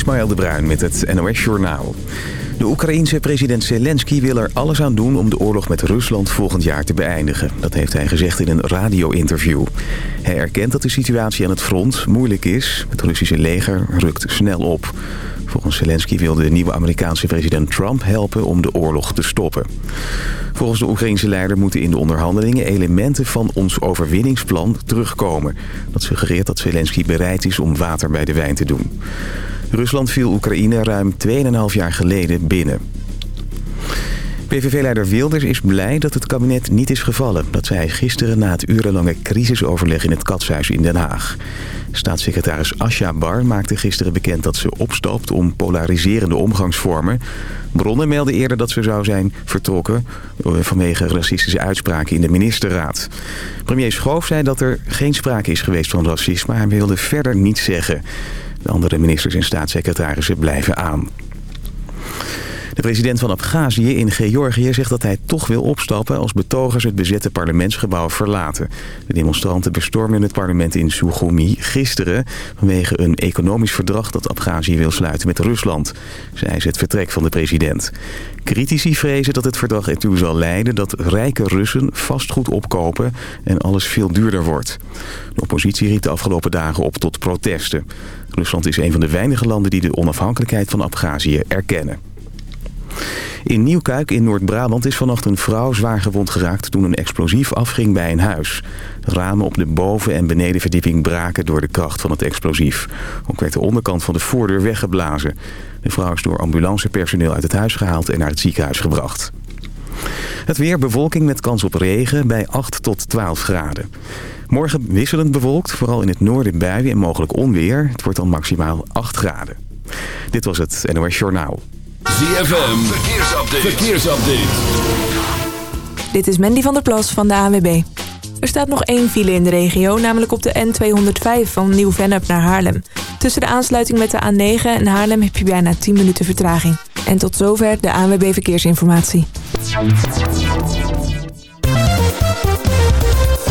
Ismaël de Bruin met het NOS Journaal. De Oekraïense president Zelensky wil er alles aan doen om de oorlog met Rusland volgend jaar te beëindigen. Dat heeft hij gezegd in een radio-interview. Hij erkent dat de situatie aan het front moeilijk is. Het Russische leger rukt snel op. Volgens Zelensky wil de nieuwe Amerikaanse president Trump helpen om de oorlog te stoppen. Volgens de Oekraïense leider moeten in de onderhandelingen elementen van ons overwinningsplan terugkomen. Dat suggereert dat Zelensky bereid is om water bij de wijn te doen. Rusland viel Oekraïne ruim 2,5 jaar geleden binnen. PVV-leider Wilders is blij dat het kabinet niet is gevallen. Dat zei hij gisteren na het urenlange crisisoverleg in het Katshuis in Den Haag. Staatssecretaris Asja Bar maakte gisteren bekend dat ze opstapt om polariserende omgangsvormen. Bronnen melden eerder dat ze zou zijn vertrokken vanwege racistische uitspraken in de ministerraad. Premier Schoof zei dat er geen sprake is geweest van racisme, maar hij wilde verder niets zeggen. De andere ministers en staatssecretarissen blijven aan. De president van Abhazie in Georgië zegt dat hij toch wil opstappen... als betogers het bezette parlementsgebouw verlaten. De demonstranten bestormden het parlement in Sukhumi gisteren... vanwege een economisch verdrag dat Abhazie wil sluiten met Rusland. Zij is het vertrek van de president. Critici vrezen dat het verdrag ertoe zal leiden dat rijke Russen vastgoed opkopen... en alles veel duurder wordt. De oppositie riep de afgelopen dagen op tot protesten. Rusland is een van de weinige landen die de onafhankelijkheid van Abhazie erkennen. In Nieuwkuik in Noord-Brabant is vannacht een vrouw zwaar gewond geraakt toen een explosief afging bij een huis. Ramen op de boven- en benedenverdieping braken door de kracht van het explosief. Ook werd de onderkant van de voordeur weggeblazen. De vrouw is door ambulancepersoneel uit het huis gehaald en naar het ziekenhuis gebracht. Het weer bewolking met kans op regen bij 8 tot 12 graden. Morgen wisselend bewolkt, vooral in het noorden buien en mogelijk onweer. Het wordt dan maximaal 8 graden. Dit was het NOS Journaal. ZFM, verkeersupdate. verkeersupdate. Dit is Mandy van der Plas van de ANWB. Er staat nog één file in de regio, namelijk op de N205 van Nieuw-Vennep naar Haarlem. Tussen de aansluiting met de A9 en Haarlem heb je bijna 10 minuten vertraging. En tot zover de ANWB Verkeersinformatie.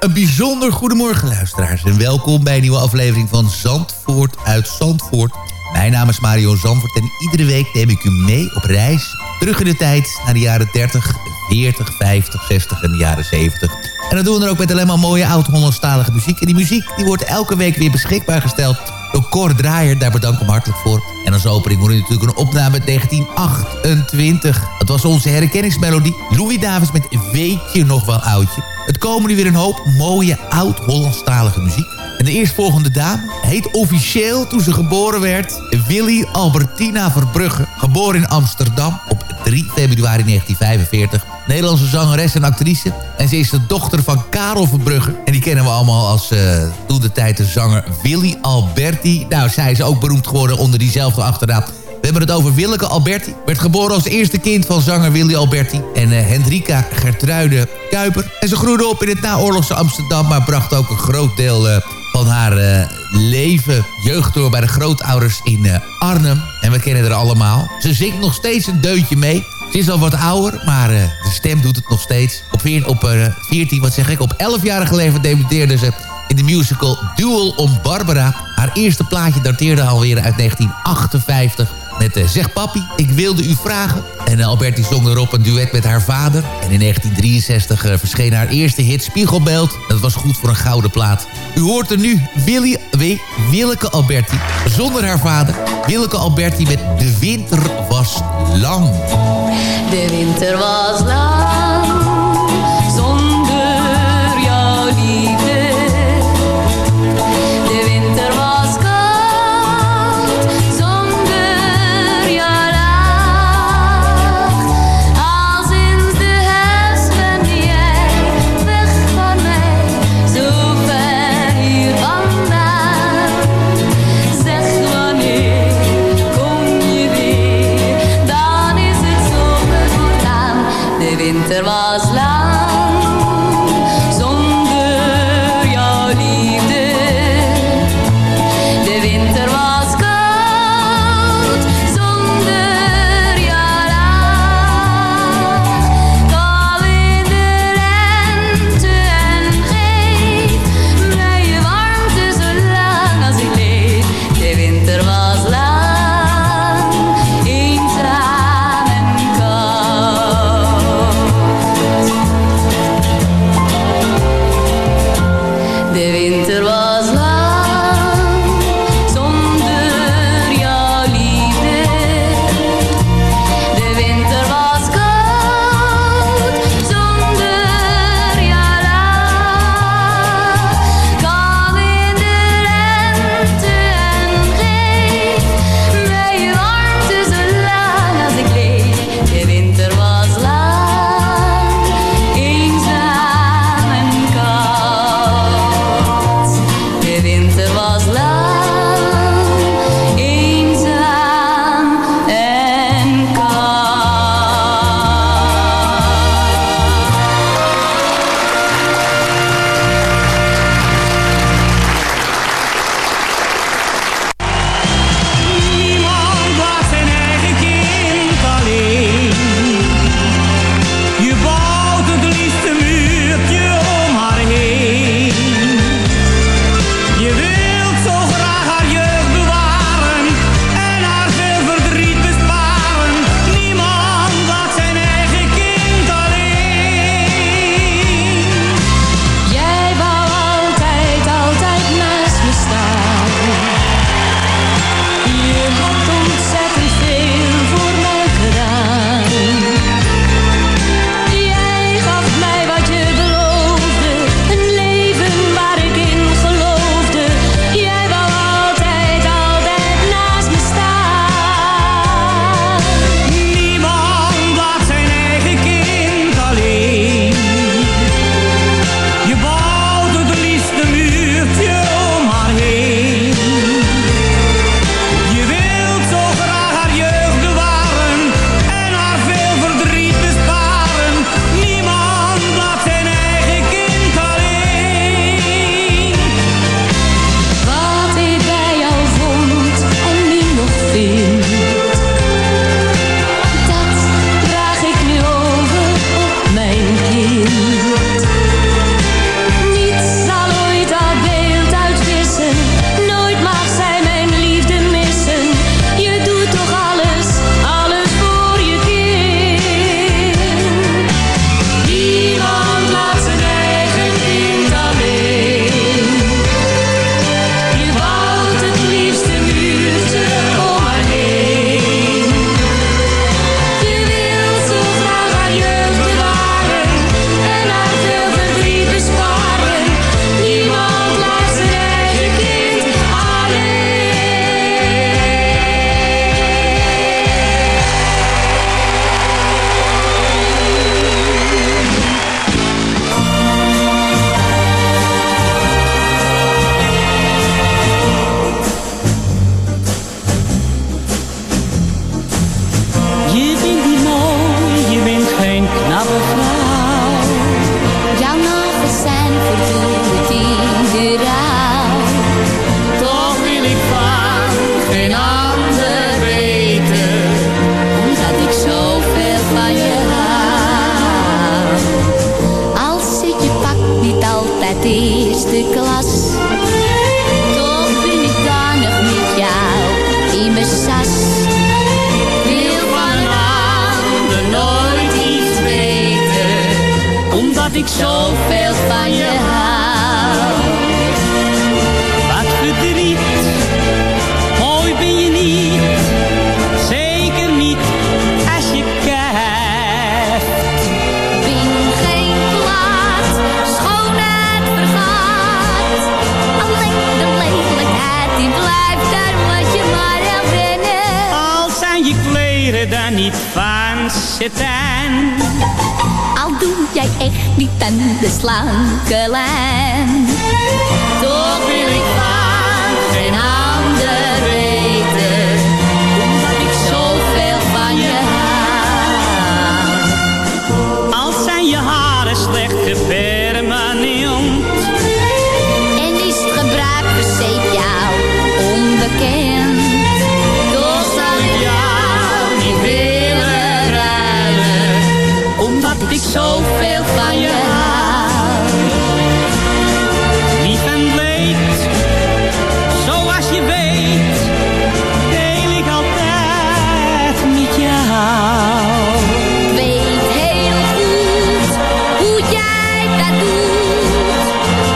Een bijzonder goedemorgen luisteraars en welkom bij een nieuwe aflevering van Zandvoort uit Zandvoort. Mijn naam is Mario Zandvoort en iedere week neem ik u mee op reis terug in de tijd naar de jaren 30, 40, 50, 60 en de jaren 70. En dat doen we dan ook met alleen maar mooie oud-Hollandstalige muziek. En die muziek die wordt elke week weer beschikbaar gesteld door Cor Draaier. Daar bedank ik hem hartelijk voor. En als opening hoor je natuurlijk een opname uit 1928. Dat was onze herkenningsmelodie. Louis Davis met Weet je nog wel oudje. Het komen nu weer een hoop mooie oud-Hollandstalige muziek. En de eerstvolgende dame heet officieel toen ze geboren werd... Willy Albertina Verbrugge. Geboren in Amsterdam op 3 februari 1945. Nederlandse zangeres en actrice. En ze is de dochter van Karel Verbrugge. En die kennen we allemaal als uh, toen de tijd de zanger Willy Alberti. Nou, zij is ook beroemd geworden onder diezelfde achternaam. Hebben het over Willeke Alberti. Werd geboren als eerste kind van zanger Willy Alberti. En uh, Hendrika Gertruide Kuiper. En ze groeide op in het naoorlogse Amsterdam. Maar bracht ook een groot deel... Uh, van haar uh, leven, jeugd door bij de grootouders in Arnhem. En we kennen haar allemaal. Ze zingt nog steeds een deuntje mee. Ze is al wat ouder, maar de stem doet het nog steeds. Op, veer, op 14, wat zeg ik, op 11-jarige leeftijd debuteerde ze in de musical Duel om Barbara. Haar eerste plaatje dateerde alweer uit 1958 met uh, Zeg papi, ik wilde u vragen. En uh, Alberti zong erop een duet met haar vader. En in 1963 uh, verscheen haar eerste hit Spiegelbeeld. Dat was goed voor een gouden plaat. U hoort er nu Willy. Willeke Alberti zonder haar vader. Willeke Alberti met De winter was lang. De winter was lang. Al doe jij echt niet aan de slanke lijn. Toch wil ik zoveel van je hou. Lief en leed, zoals je weet, deel ik altijd met jou. Ik weet heel goed hoe jij dat doet.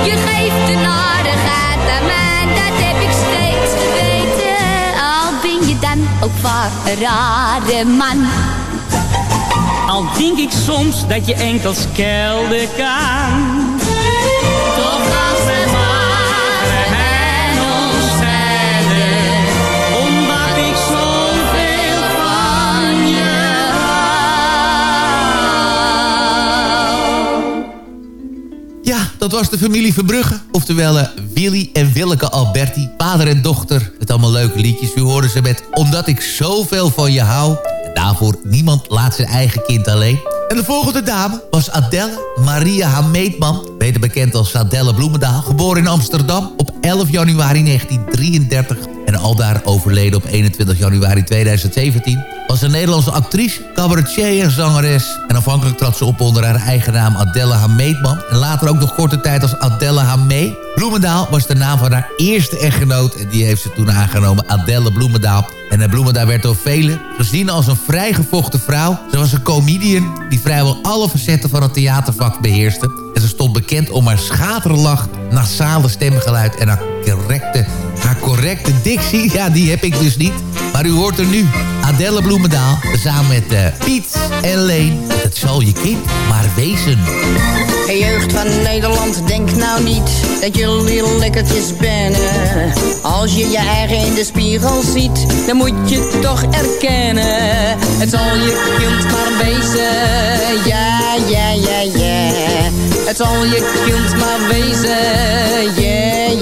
Je geeft de aardigheid aan mij, dat heb ik steeds geweten. Al ben je dan ook vaak een rare man. Denk ik soms dat je enkel schelden kan. Dat was de familie Verbrugge. Oftewel eh, Willy en Willeke Alberti. Vader en dochter. Met allemaal leuke liedjes. U hoorde ze met Omdat ik zoveel van je hou. Daarvoor niemand laat zijn eigen kind alleen. En de volgende dame was Adelle Maria Hameetman. Beter bekend als Adelle Bloemendaal. Geboren in Amsterdam op 11 januari 1933. En aldaar overleden op 21 januari 2017 was een Nederlandse actrice, cabaretier en zangeres. En afhankelijk trad ze op onder haar eigen naam Adelle Hameetman. En later ook nog korte tijd als Adelle Hamee. Bloemendaal was de naam van haar eerste echtgenoot. En die heeft ze toen aangenomen, Adelle Bloemendaal. En uh, Bloemendaal werd door velen gezien als een vrijgevochten vrouw. Ze was een comedian die vrijwel alle facetten van het theatervak beheerste. En ze stond bekend om haar schaterlach, nasale stemgeluid en haar correcte, haar correcte dictie. Ja, die heb ik dus niet. Maar u hoort er nu Adelle Bloemendaal samen met uh, Piet en Leen. Het zal je kind maar wezen. Hey jeugd van Nederland, denk nou niet dat jullie lekkertjes bent. Als je je eigen in de spiegel ziet, dan moet je toch erkennen. Het zal je kind maar wezen, ja, ja, ja, ja. Het zal je kind maar wezen, ja,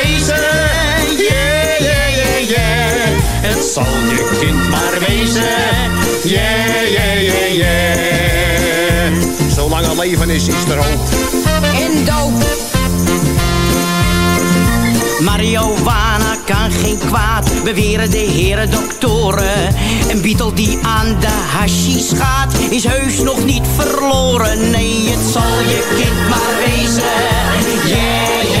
Zal je kind maar wezen. Yeah, yeah, yeah, yeah. Zolang er leven is, is er hoop. En. Marihuana kan geen kwaad, beweren de heren doktoren. Een beetle die aan de hashish gaat, is heus nog niet verloren. Nee, het zal je kind maar wezen. Yeah,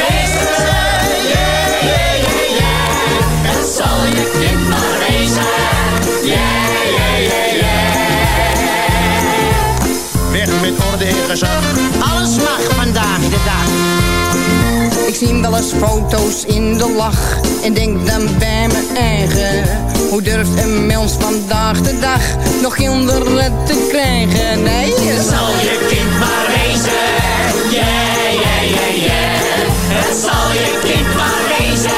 Alles mag vandaag de dag. Ik zie wel eens foto's in de lach en denk dan bij mijn eigen. Hoe durft een mens vandaag de dag nog kinderen te krijgen? Nee, zal je kind maar wezen. Yeah, yeah, yeah, yeah. Zal je kind maar wezen.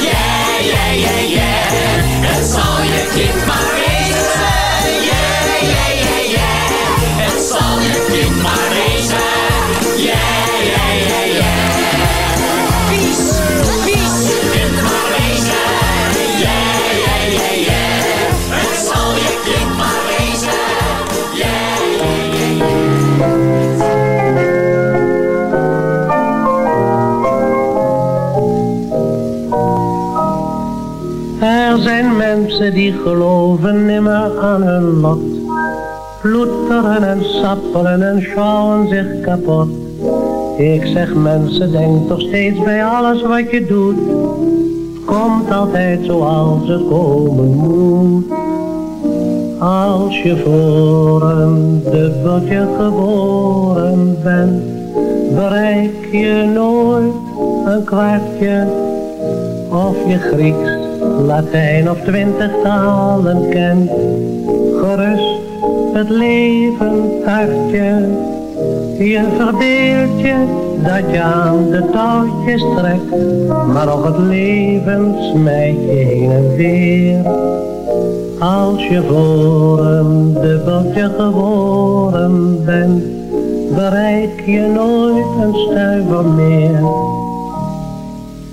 Yeah, yeah, yeah, yeah. Zal je kind maar wezen. Geloven nimmer aan hun lot. Ploeteren en sappelen en schouwen zich kapot. Ik zeg mensen, denk toch steeds bij alles wat je doet. Komt altijd zoals het komen moet. Als je voor een dubbeltje geboren bent, bereik je nooit een kwartje. Of je Grieks, Latijn of twintig talen kent, gerust het leven hartje. Je verbeeld je dat je aan de touwtjes trekt, maar nog het leven smijt je heen en weer. Als je voor een dubbeltje geboren bent, bereik je nooit een stuiver meer.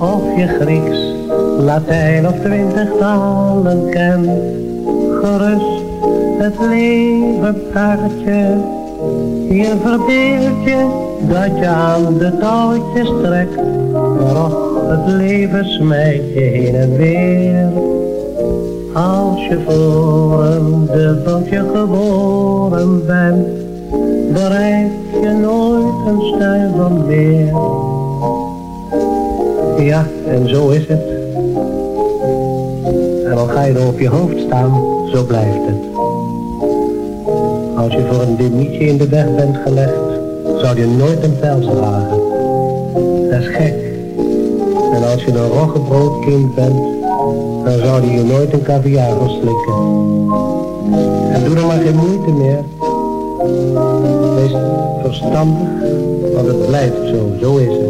Of je Grieks, Latijn of twintig talen kent, gerust het leven hartje. Je verbeeld je dat je aan de touwtjes trekt, och, het leven smijt je heen en weer. Als je voor een dubbeltje geboren bent, bereik je nooit een stuiver meer. Ja, en zo is het. En al ga je er op je hoofd staan, zo blijft het. Als je voor een demietje in de weg bent gelegd, zou je nooit een pels dragen. Dat is gek. En als je een roggebroodkind bent, dan zou je nooit een caviar slikken. En doe er maar geen moeite meer. Wees verstandig, want het blijft zo, zo is het.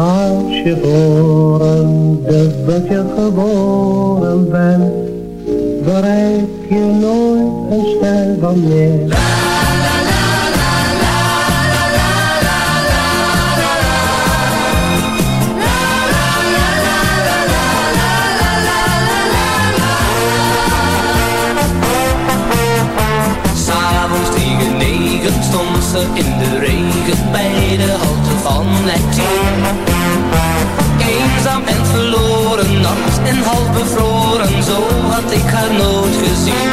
Als je voor een dubbeltje geboren bent, bereik je nooit een stijl van meer. in de regen bij de halte van. Eenzaam en verloren, nat en half bevroren, zo had ik haar nooit gezien.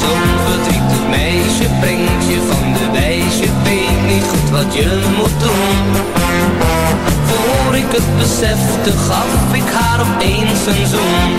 Zo'n verdrietig meisje brengt je van de wijs, je weet niet goed wat je moet doen. Voor ik het besefte, gaf ik haar opeens een zoen.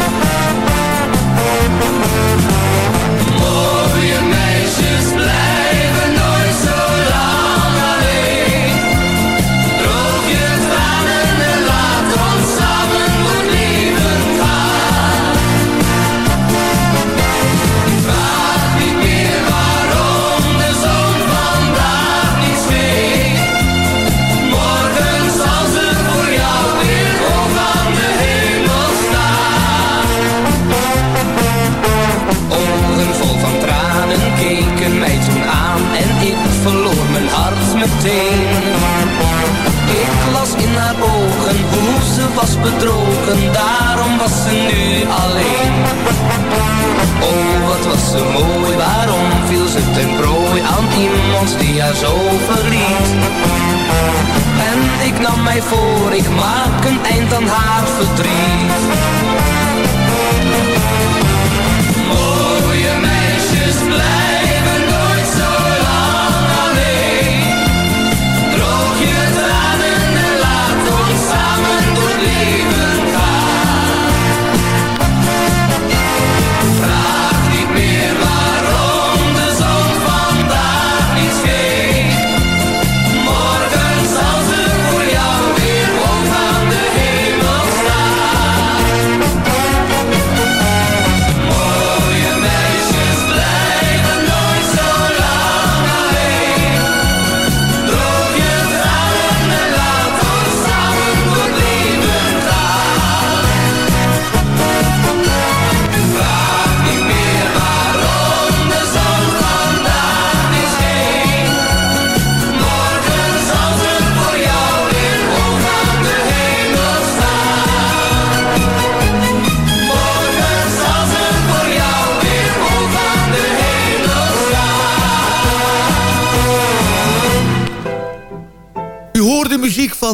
Zo verliet? En ik nam mij voor, ik maak een eind aan haar verdriet.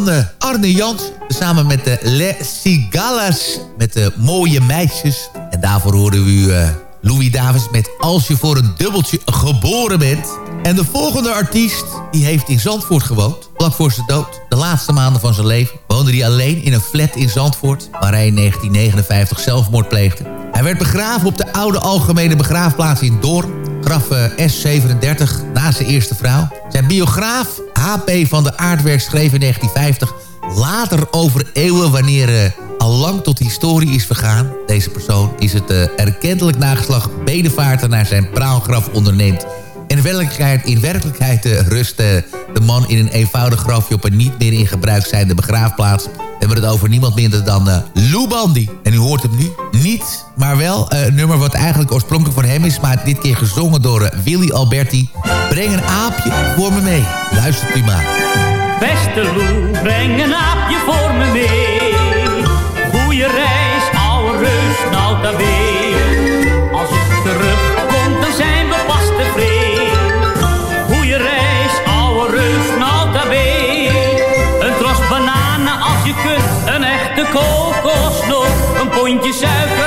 Van uh, Arne Jans. Samen met de Le Cigalas. Met de mooie meisjes. En daarvoor horen we u... Louis Davis met Als je voor een dubbeltje geboren bent. En de volgende artiest, die heeft in Zandvoort gewoond. Vlak voor zijn dood, de laatste maanden van zijn leven... woonde hij alleen in een flat in Zandvoort... waar hij in 1959 zelfmoord pleegde. Hij werd begraven op de oude algemene begraafplaats in Doorn. Graf uh, S37, naast zijn eerste vrouw. Zijn biograaf, H.P. van de Aardwerk, schreef in 1950... later over eeuwen wanneer... Uh, al lang tot historie is vergaan. Deze persoon is het uh, erkentelijk nageslag bedevaarten naar zijn praalgraf onderneemt. In werkelijkheid, in werkelijkheid uh, rust uh, de man in een eenvoudig grafje op een niet meer in gebruik zijnde begraafplaats. We hebben het over niemand minder dan uh, Lou Bandy. En u hoort hem nu niet, maar wel een nummer wat eigenlijk oorspronkelijk voor hem is... maar dit keer gezongen door Willy Alberti. Breng een aapje voor me mee. Luistert u maar. Beste Lou, breng een aapje voor me mee goede reis, oude reus, nou dan weer. Kokosnoot. Een pondje suiker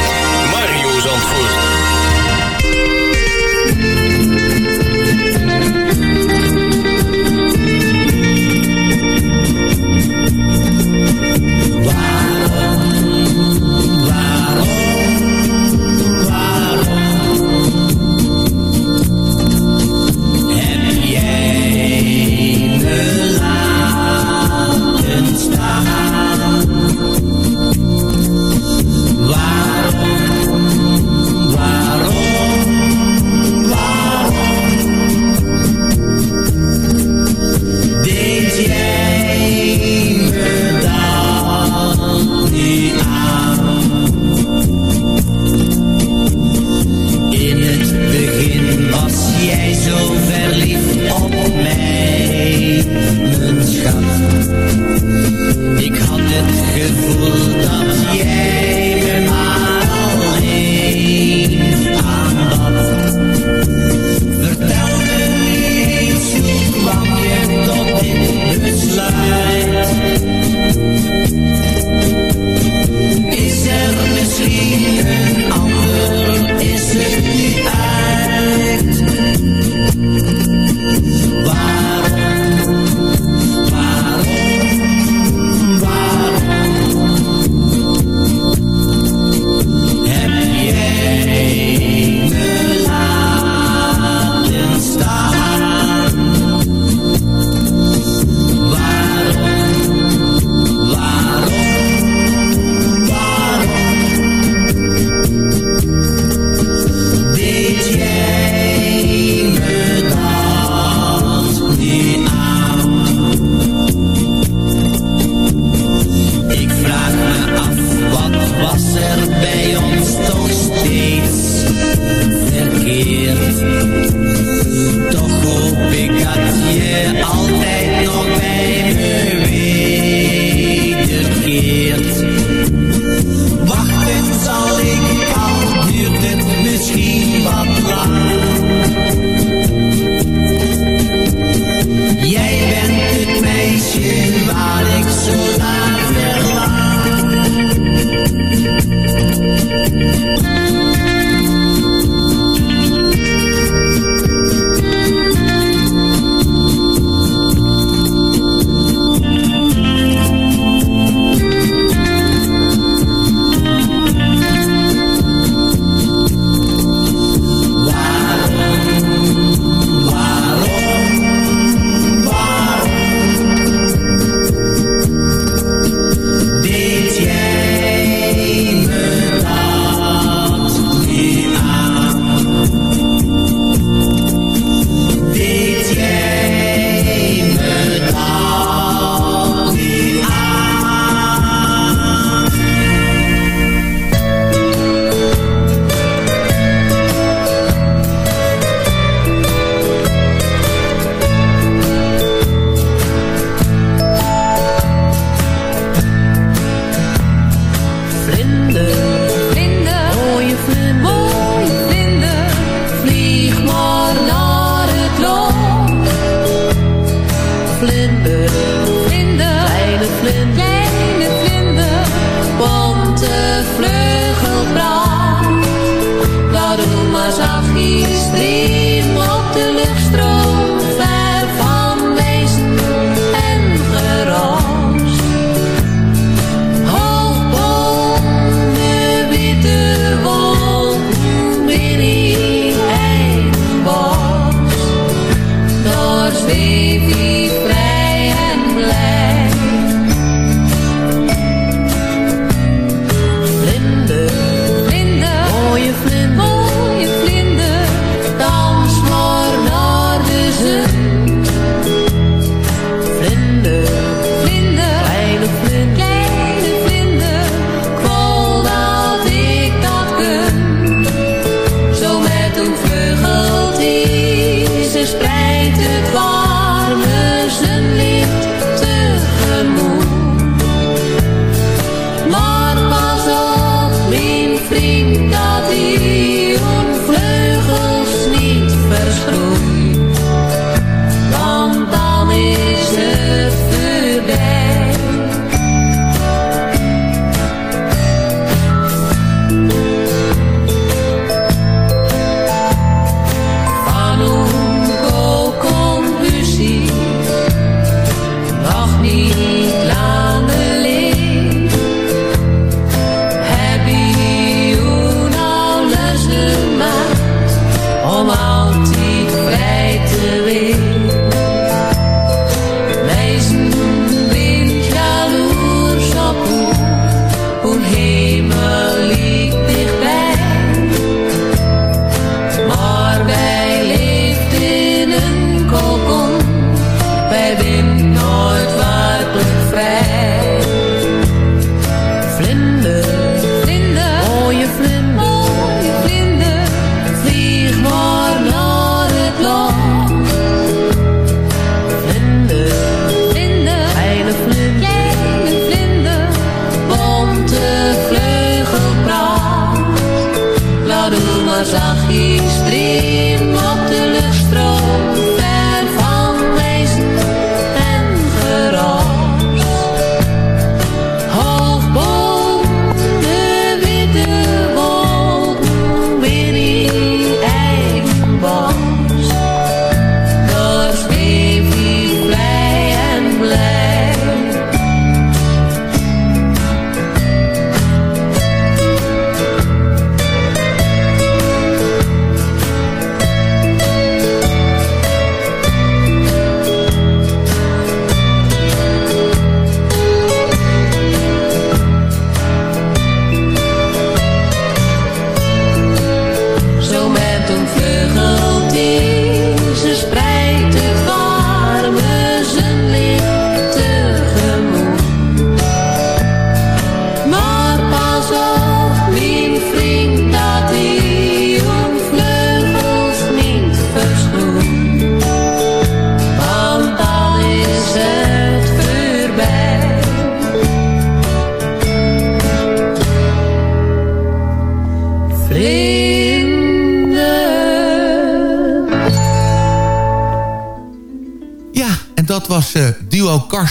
Zandvoort.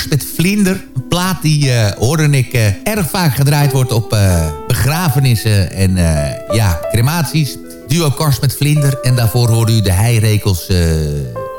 Met Vlinder. Een plaat die, eh, hoorde ik, eh, erg vaak gedraaid wordt op eh, begrafenissen en ja, crematies. Duo Kars met Vlinder. En daarvoor hoorde u de heirekels,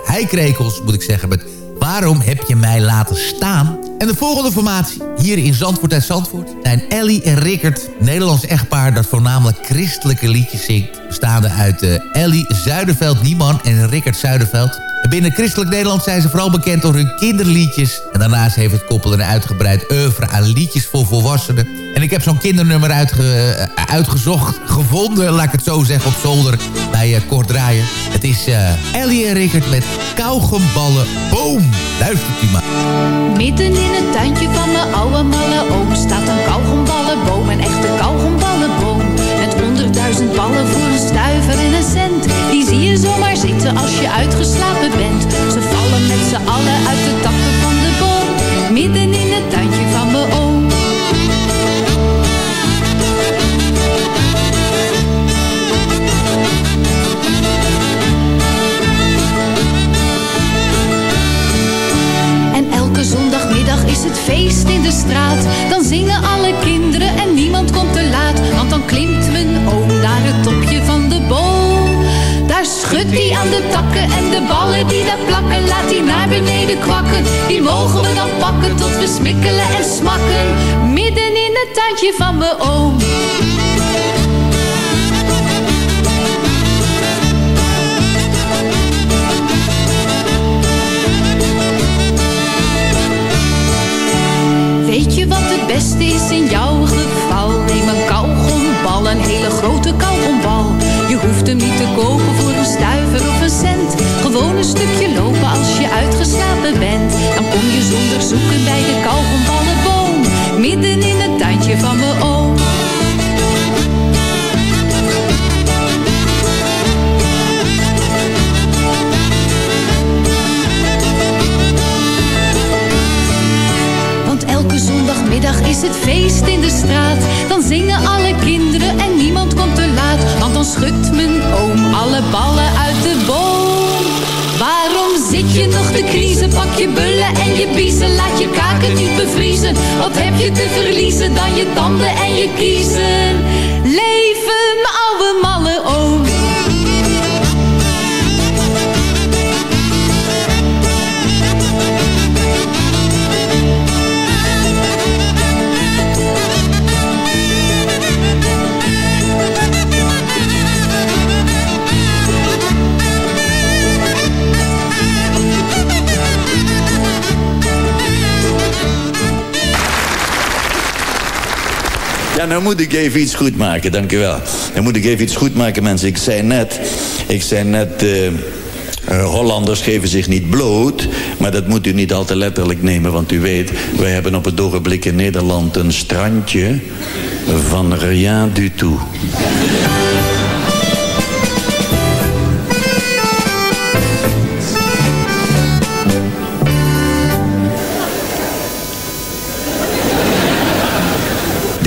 heikrekels moet ik zeggen, met Waarom heb je mij laten staan? En de volgende formatie, hier in Zandvoort uit Zandvoort... zijn Ellie en Rickert, Nederlands echtpaar... dat voornamelijk christelijke liedjes zingt. Bestaande uit Ellie Zuiderveld-Nieman en Rickert Zuiderveld. En binnen christelijk Nederland zijn ze vooral bekend door hun kinderliedjes. En daarnaast heeft het koppel een uitgebreid oeuvre aan liedjes voor volwassenen. En ik heb zo'n kindernummer eh, uitgezocht, gevonden, laat ik het zo zeggen, op zolder bij uh, Kort Draaien. Het is eh, Ellie en Rickert met kauwgomballen boom. Luistert u maar. Midden in het tuintje van mijn oude malle oom staat een kauwgomballenboom, een echte kauwgomballenboom. Honderdduizend ballen voor een stuiver en een cent. Die zie je zomaar zitten als je uitgeslapen bent. Ze vallen met z'n allen uit de takken van de boom. Midden in het tuintje tot we smikkelen en smakken. Midden in het tuintje van mijn oom. Weet je wat het beste is in jouw geval? Neem een kauwgombal, een hele grote kauwgombal. Hoeft hem niet te kopen voor een stuiver of een cent. Gewoon een stukje lopen als je uitgeslapen bent. Dan kom je zonder zoeken bij de kauwgomballenboom. Midden in het tuintje van mijn oom. Want elke zondagmiddag is het feest in de straat. Dan zingen alle kinderen en niemand komt laat. Want dan schudt mijn oom alle ballen uit de boom. Waarom zit je nog te kriezen? Pak je bullen en je biezen. Laat je kaken niet bevriezen. Wat heb je te verliezen dan je tanden en je kiezen? Ja, nou moet ik even iets goed maken, dank u wel. Dan moet ik even iets goed maken, mensen. Ik zei net, ik zei net... eh, eh, Hollanders geven zich niet bloot, maar dat moet u niet al te letterlijk nemen, want u weet, wij hebben op het ogenblik in Nederland een strandje van rien du tout.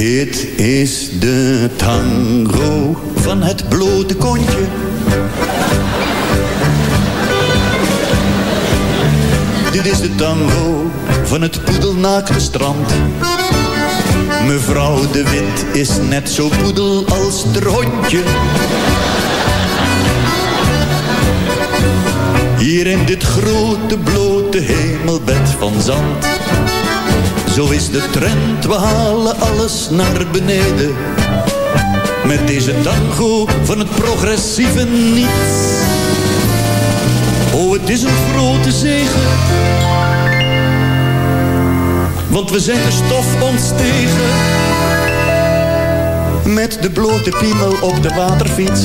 Dit is de tango van het blote kontje. Dit is de tango van het poedelnaakte strand. Mevrouw de Wit is net zo poedel als het hondje. Hier in dit grote blote hemelbed van zand. Zo is de trend, we halen alles naar beneden. Met deze tango van het progressieve niets. Oh, het is een grote zegen. Want we zijn de stof ontstegen. Met de blote piemel op de waterfiets.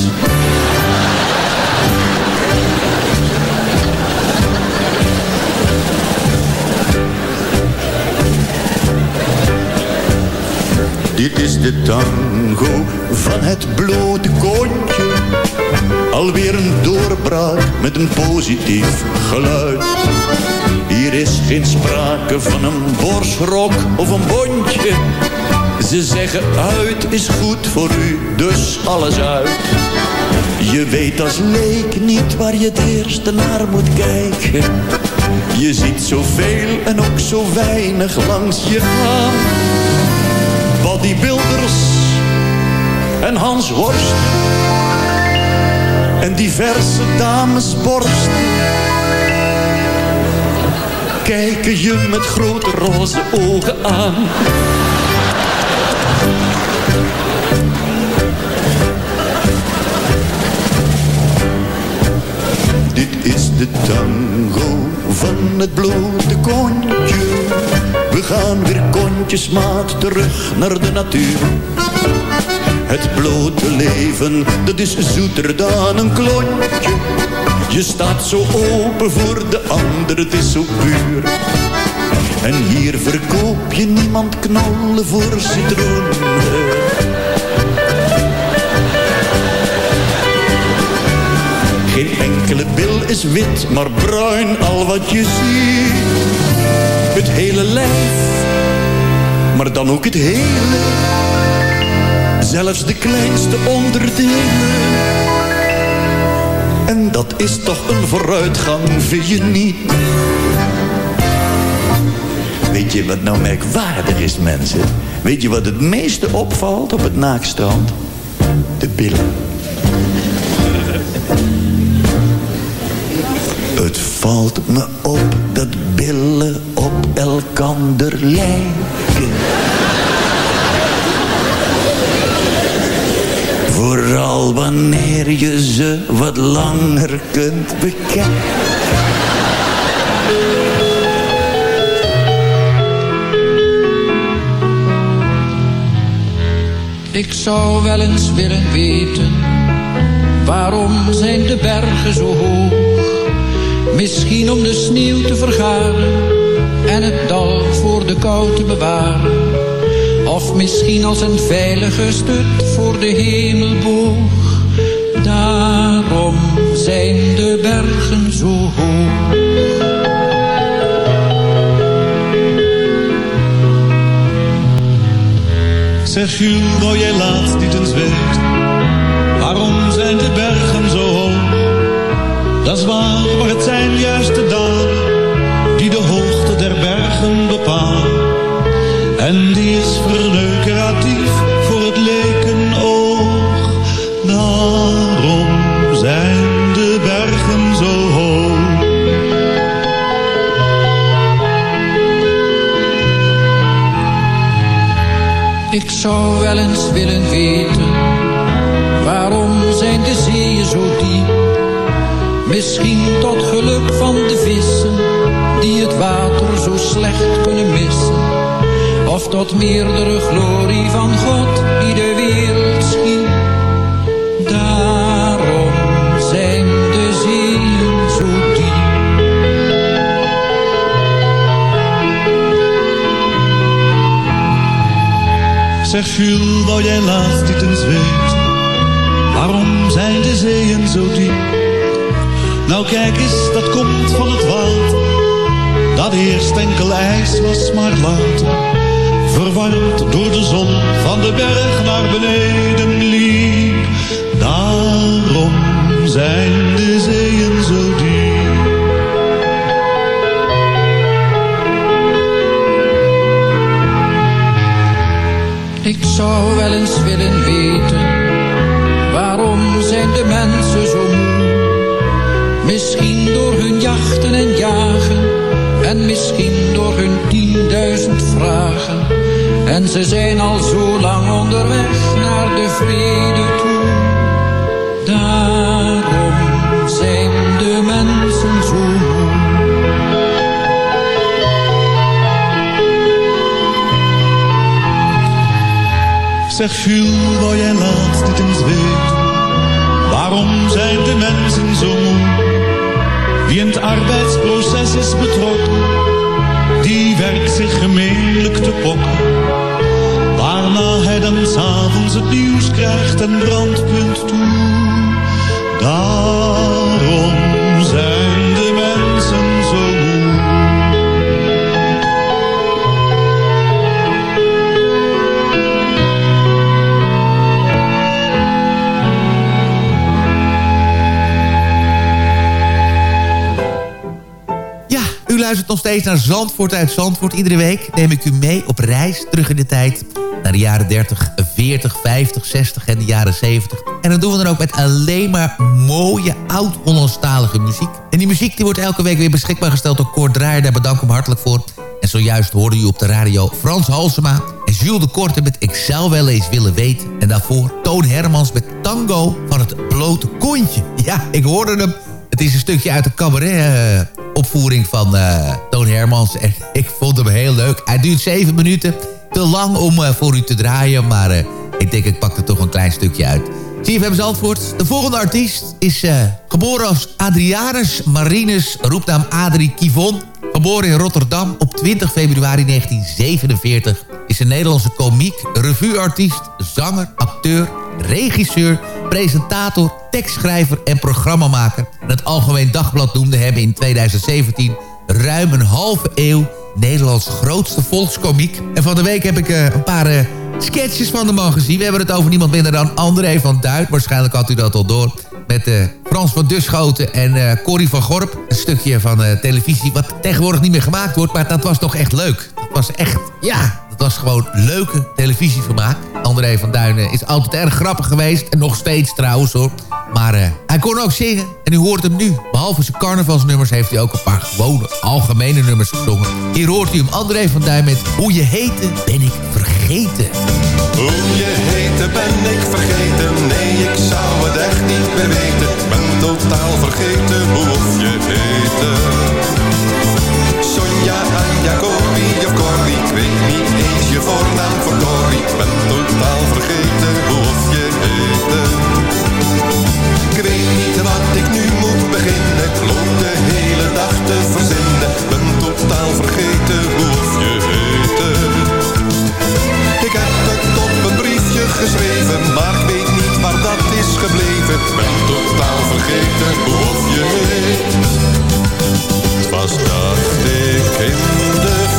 Dit is de tango van het blote kontje. Alweer een doorbraak met een positief geluid. Hier is geen sprake van een borstrok of een bondje. Ze zeggen uit is goed voor u, dus alles uit. Je weet als leek niet waar je het eerste naar moet kijken. Je ziet zoveel en ook zo weinig langs je gaan. Bodybuilders en Hans Worst. En diverse damesborst. Kijken je met grote roze ogen aan. Dit is de tango van het blote kontje. We gaan weer kontjesmaat terug naar de natuur. Het blote leven, dat is zoeter dan een klontje. Je staat zo open voor de ander, het is zo puur. En hier verkoop je niemand knollen voor citroenen. Geen enkele bil is wit, maar bruin al wat je ziet. Het hele lijf, maar dan ook het hele. Zelfs de kleinste onderdelen. En dat is toch een vooruitgang, vind je niet? Weet je wat nou merkwaardig is, mensen? Weet je wat het meeste opvalt op het naakstrand? De billen. Valt me op dat billen op elkander lijken. Vooral wanneer je ze wat langer kunt bekijken. Ik zou wel eens willen weten, waarom zijn de bergen zo hoog? Misschien om de sneeuw te vergaren en het dal voor de kou te bewaren. Of misschien als een veilige stut voor de hemelboog. Daarom zijn de bergen zo hoog. Zeg Jules, wou jij laatst niet eens weten Dat is waar, maar het zijn juist de dagen Die de hoogte der bergen bepalen. En die is verneukeratief voor het lekenoog Daarom zijn de bergen zo hoog. Ik zou wel eens willen weten, waarom zijn de zeeën zo diep? Misschien tot geluk van de vissen, die het water zo slecht kunnen missen. Of tot meerdere glorie van God, die de wereld schiep. Daarom zijn de zeeën zo diep. Zeg Jules, wou jij laatst niet eens weten Waarom zijn de zeeën zo diep? Nou kijk eens, dat komt van het water Dat eerst enkel ijs was, maar later Verwarmd door de zon van de berg naar beneden liep. Daarom zijn de zeeën Jules, wou jij laatst niet eens weten? Waarom zijn de mensen zo moe? Wie in het arbeidsproces is betrokken Die werkt zich gemeenlijk te pokken. Waarna hij dan s'avonds het nieuws krijgt en brandpunt toe. Daarom nog steeds naar Zandvoort uit Zandvoort. Iedere week neem ik u mee op reis terug in de tijd. Naar de jaren 30, 40, 50, 60 en de jaren 70. En dat doen we dan ook met alleen maar mooie oud-Hollandstalige muziek. En die muziek die wordt elke week weer beschikbaar gesteld door Kort Draaier. Daar bedank ik hem hartelijk voor. En zojuist hoorde u op de radio Frans Halsema en Jules de Korte met Ik zou wel eens willen weten. En daarvoor Toon Hermans met Tango van het blote kontje. Ja, ik hoorde hem. Het is een stukje uit de cabaret-opvoering van uh, Toon Hermans. En ik vond hem heel leuk. Hij duurt zeven minuten. Te lang om uh, voor u te draaien, maar uh, ik denk ik pak er toch een klein stukje uit. CFM antwoord. De volgende artiest is geboren als Adrianus Marinus, roepnaam Adrie Kivon. Geboren in Rotterdam op 20 februari 1947 is een Nederlandse komiek, revueartiest, zanger, acteur, regisseur, presentator, tekstschrijver en programmamaker. Het Algemeen Dagblad noemde hem in 2017 ruim een halve eeuw Nederlands grootste volkskomiek. En van de week heb ik uh, een paar uh, sketches van de man gezien. We hebben het over niemand minder dan André van Duit. Waarschijnlijk had u dat al door. Met uh, Frans van Duschoten en Corrie van Gorp. Een stukje van televisie wat tegenwoordig niet meer gemaakt wordt. Maar dat was toch echt leuk. Dat was echt, ja, dat was gewoon leuke televisievermaak. André van Duinen is altijd erg grappig geweest. En nog steeds trouwens hoor. Maar uh, hij kon ook zingen. En u hoort hem nu. Behalve zijn carnavalsnummers heeft hij ook een paar gewone algemene nummers gezongen. Hier hoort u hem André van Duin met Hoe je heette ben ik vergeten. Hoe je heette ben ik vergeten. Nee, ik zou het echt niet meer weten. Ben totaal vergeten hoe je heette. Anja, Corrie of Corrie. Ik weet niet eens je voornaam voor Corrie. Ben totaal vergeten hoe of je heette. Ik weet niet wat ik nu moet beginnen. Ik loop de hele dag te verzinnen. Ben totaal vergeten hoe of je heette. Ik heb het op een briefje geschreven, maar ik weet niet waar dat is gebleven. Ben totaal vergeten hoe of je heet. Was dacht ik in de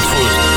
Zandvoort.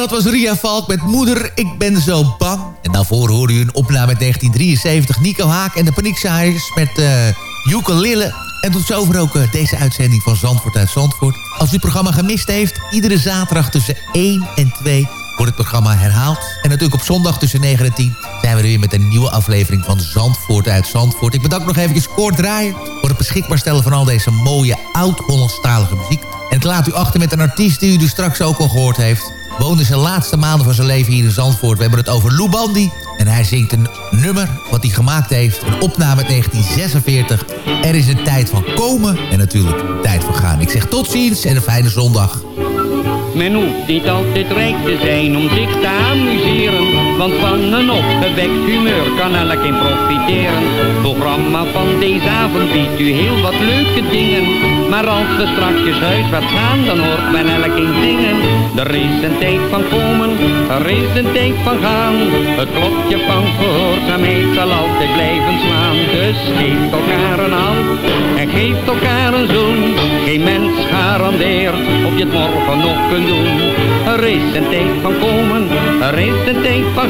Dat was Ria Valk met Moeder, ik ben zo bang. En daarvoor hoorde u een opname uit 1973. Nico Haak en de Paniekzaaiers met uh, Lille. En tot zover ook uh, deze uitzending van Zandvoort uit Zandvoort. Als u het programma gemist heeft, iedere zaterdag tussen 1 en 2 wordt het programma herhaald. En natuurlijk op zondag tussen 9 en 10 zijn we er weer met een nieuwe aflevering van Zandvoort uit Zandvoort. Ik bedank nog eventjes Kort Draaien voor het beschikbaar stellen van al deze mooie oud-Hollandstalige muziek. En het laat u achter met een artiest die u dus straks ook al gehoord heeft. Woonde zijn laatste maanden van zijn leven hier in Zandvoort. We hebben het over Lou Bandy. En hij zingt een nummer wat hij gemaakt heeft. Een opname uit 1946. Er is een tijd van komen en natuurlijk tijd van gaan. Ik zeg tot ziens en een fijne zondag. Men hoeft niet altijd rijk te zijn om zich te amuseren. Want van een opgewekt humeur kan elk in profiteren. Het programma van deze avond biedt u heel wat leuke dingen. Maar als we strakjes huiswaarts gaan, dan hoort men elk in zingen. Er is een tijd van komen, er is een tijd van gaan. Het klokje van gehoorzaamheid zal altijd blijven slaan. Dus geeft elkaar een hand en geeft elkaar een zoen. Geen mens garandeert of je het morgen nog kunt doen. Er is een tijd van komen, er is een tijd van